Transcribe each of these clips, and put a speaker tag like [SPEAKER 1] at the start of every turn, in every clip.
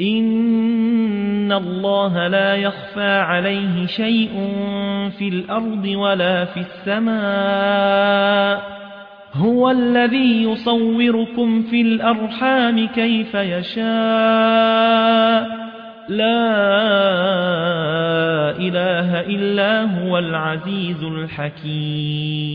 [SPEAKER 1] إن الله لا يخفى عليه شيء في الأرض ولا في السماء هو الذي يصوركم في الأرحام كيف يشاء لا إله إلا هو العزيز الحكيم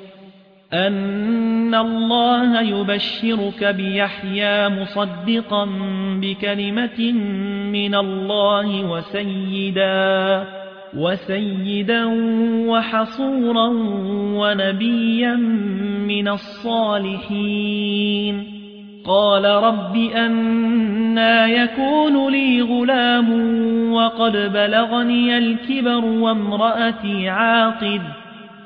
[SPEAKER 1] أن الله يبشرك بيحيى مصدقا بكلمة من الله وسيدا وسيدا وحصورا ونبيا من الصالحين. قال رب أنا يكون لي غلام وقد بلغني الكبر وامرأتي عاقد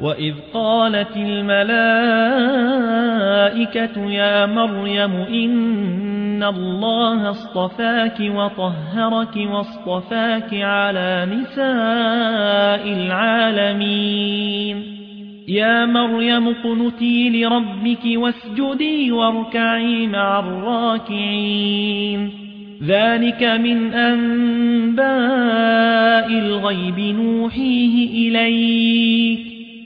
[SPEAKER 1] وإذ قالت الملائكة يا مريم إن الله اصطفاك وطهرك واصطفاك على نساء العالمين يا مريم اقنتي لربك واسجدي واركعي مع الراكعين ذلك من أنباء الغيب نوحيه إليك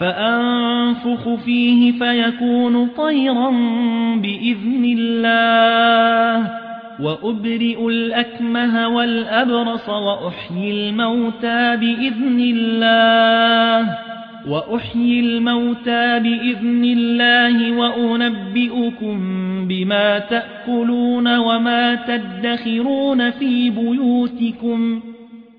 [SPEAKER 1] فأنفخ فيه فيكون طيرا بإذن الله وأبرئ الأكمه والأبرص وأحيي الموتى بإذن الله وأحيي الموتى بإذن الله وأنبئكم بما تأكلون وما تدخرون في بيوتكم.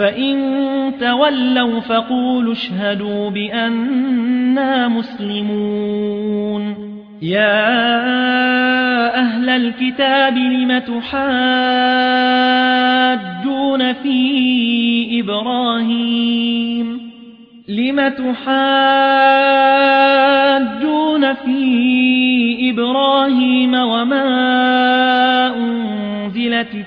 [SPEAKER 1] فإن تولوا فقولوا اشهدوا بأننا مسلمون يا أهل الكتاب لم تحاجون في إبراهيم لم تحاجون في إبراهيم وما أنزلت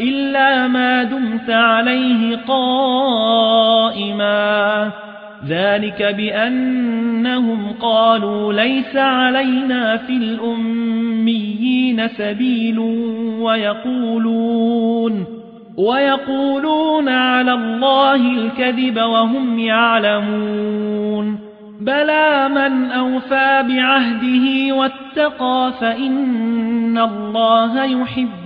[SPEAKER 1] إلا ما دمت عليه قائما. ذلك بأنهم قالوا ليس علينا في الأميين سبيل ويقولون ويقولون على الله الكذب وهم يعلمون. بلى من أوفى بعهده واتقى فإن الله يحب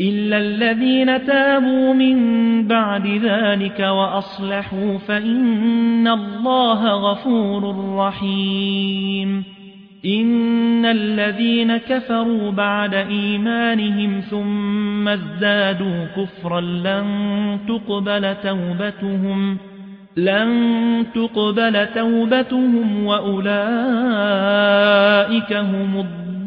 [SPEAKER 1] إلا الذين تابوا من بعد ذلك وأصلحوا فإن الله غفور رحيم إن الذين كفروا بعد إيمانهم ثم ازدادوا كفرا لن تقبل توبتهم لن تقبل توبتهم وأولئك هم الضالون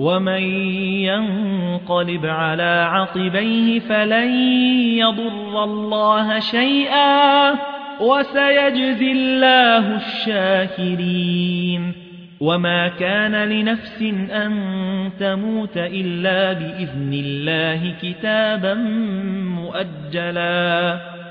[SPEAKER 1] ومن ينقلب على عقبيه فلن يضر الله شيئا وسيجزي الله الشاكرين وما كان لنفس أن تموت إلا بإذن الله كتابا مؤجلا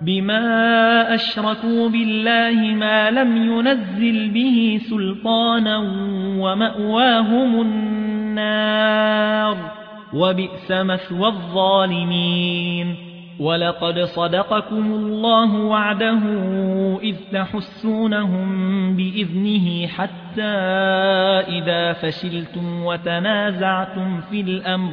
[SPEAKER 1] بما أشركوا بالله ما لم ينزل به سلطانا ومأواهم النار وبئس مثوى الظالمين ولقد صدقكم الله وعده إذ تحسونهم بإذنه حتى إذا فشلتم وتنازعتم في الأمر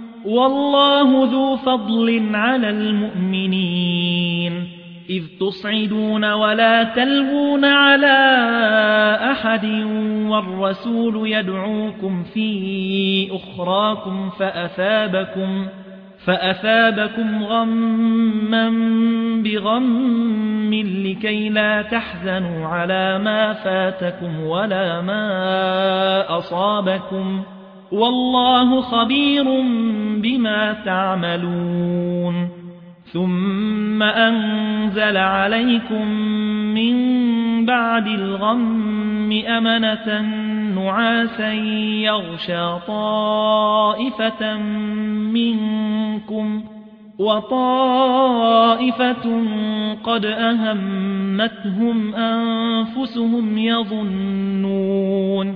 [SPEAKER 1] والله ذو فضل على المؤمنين. إذ تصعدون ولا تلوون على أحد والرسول يدعوكم في أخراكم فأثابكم فأثابكم غما بغم لكي لا تحزنوا على ما فاتكم ولا ما أصابكم والله خبير بما تعملون. ثم أنزل عليكم من بعد الغم أمنة نعاسا يغشى طائفة منكم وطائفة قد أهمتهم أنفسهم يظنون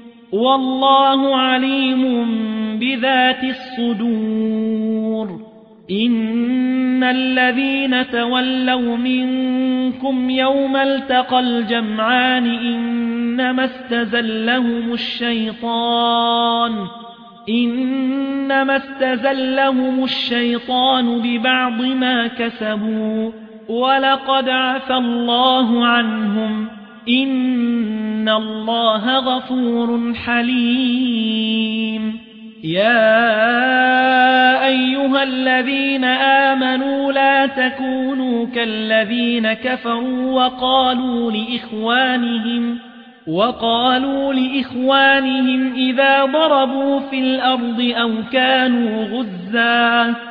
[SPEAKER 1] والله عليم بذات الصدور. إن الذين تولوا منكم يوم التقى الجمعان إنما استزلهم الشيطان. إنما استزلهم الشيطان ببعض ما كسبوا. ولقد عفى الله عنهم. إن الله غفور حليم. يا أيها الذين آمنوا لا تكونوا كالذين كفروا وقالوا لإخوانهم وقالوا لإخوانهم إذا ضربوا في الأرض أو كانوا غزاً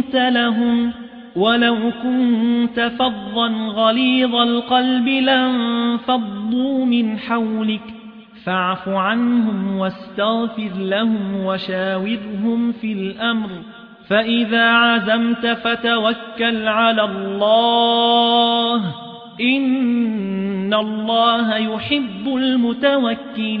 [SPEAKER 1] لنت لهم ولو كنت فظا غليظ القلب لانفضوا من حولك فاعف عنهم واستغفر لهم وشاورهم في الأمر فإذا عزمت فتوكل على الله إن الله يحب المتوكلين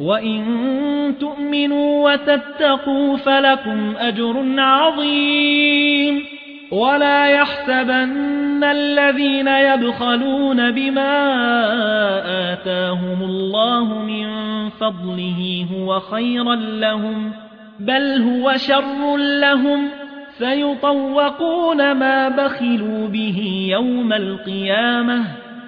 [SPEAKER 1] وإن تؤمنوا وتتقوا فلكم أجر عظيم ولا يحسبن الذين يبخلون بما آتاهم الله من فضله هو خيرا لهم بل هو شر لهم سيطوقون ما بخلوا به يوم القيامة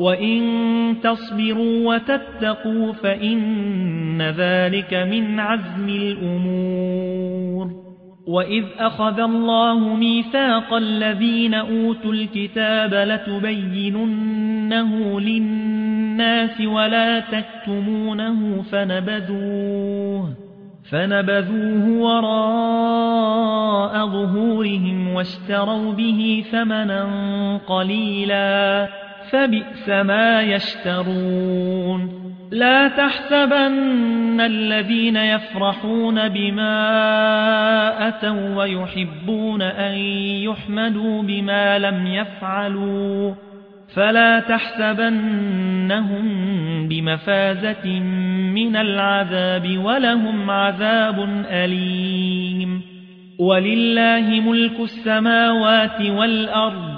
[SPEAKER 1] وإن تصبروا وتتقوا فإن ذلك من عزم الأمور وإذ أخذ الله ميثاق الذين أوتوا الكتاب لتبيننه للناس ولا تكتمونه فنبذوه فنبذوه وراء ظهورهم واشتروا به ثمنا قليلا فبئس ما يشترون. لا تحسبن الذين يفرحون بما أتوا ويحبون أن يحمدوا بما لم يفعلوا. فلا تحسبنهم بمفازة من العذاب ولهم عذاب أليم. ولله ملك السماوات والأرض.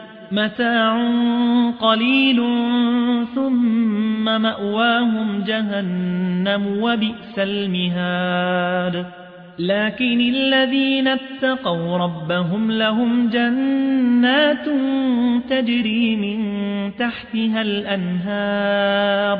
[SPEAKER 1] متاع قليل ثم مأواهم جهنم وبئس المهاد. لكن الذين اتقوا ربهم لهم جنات تجري من تحتها الأنهار.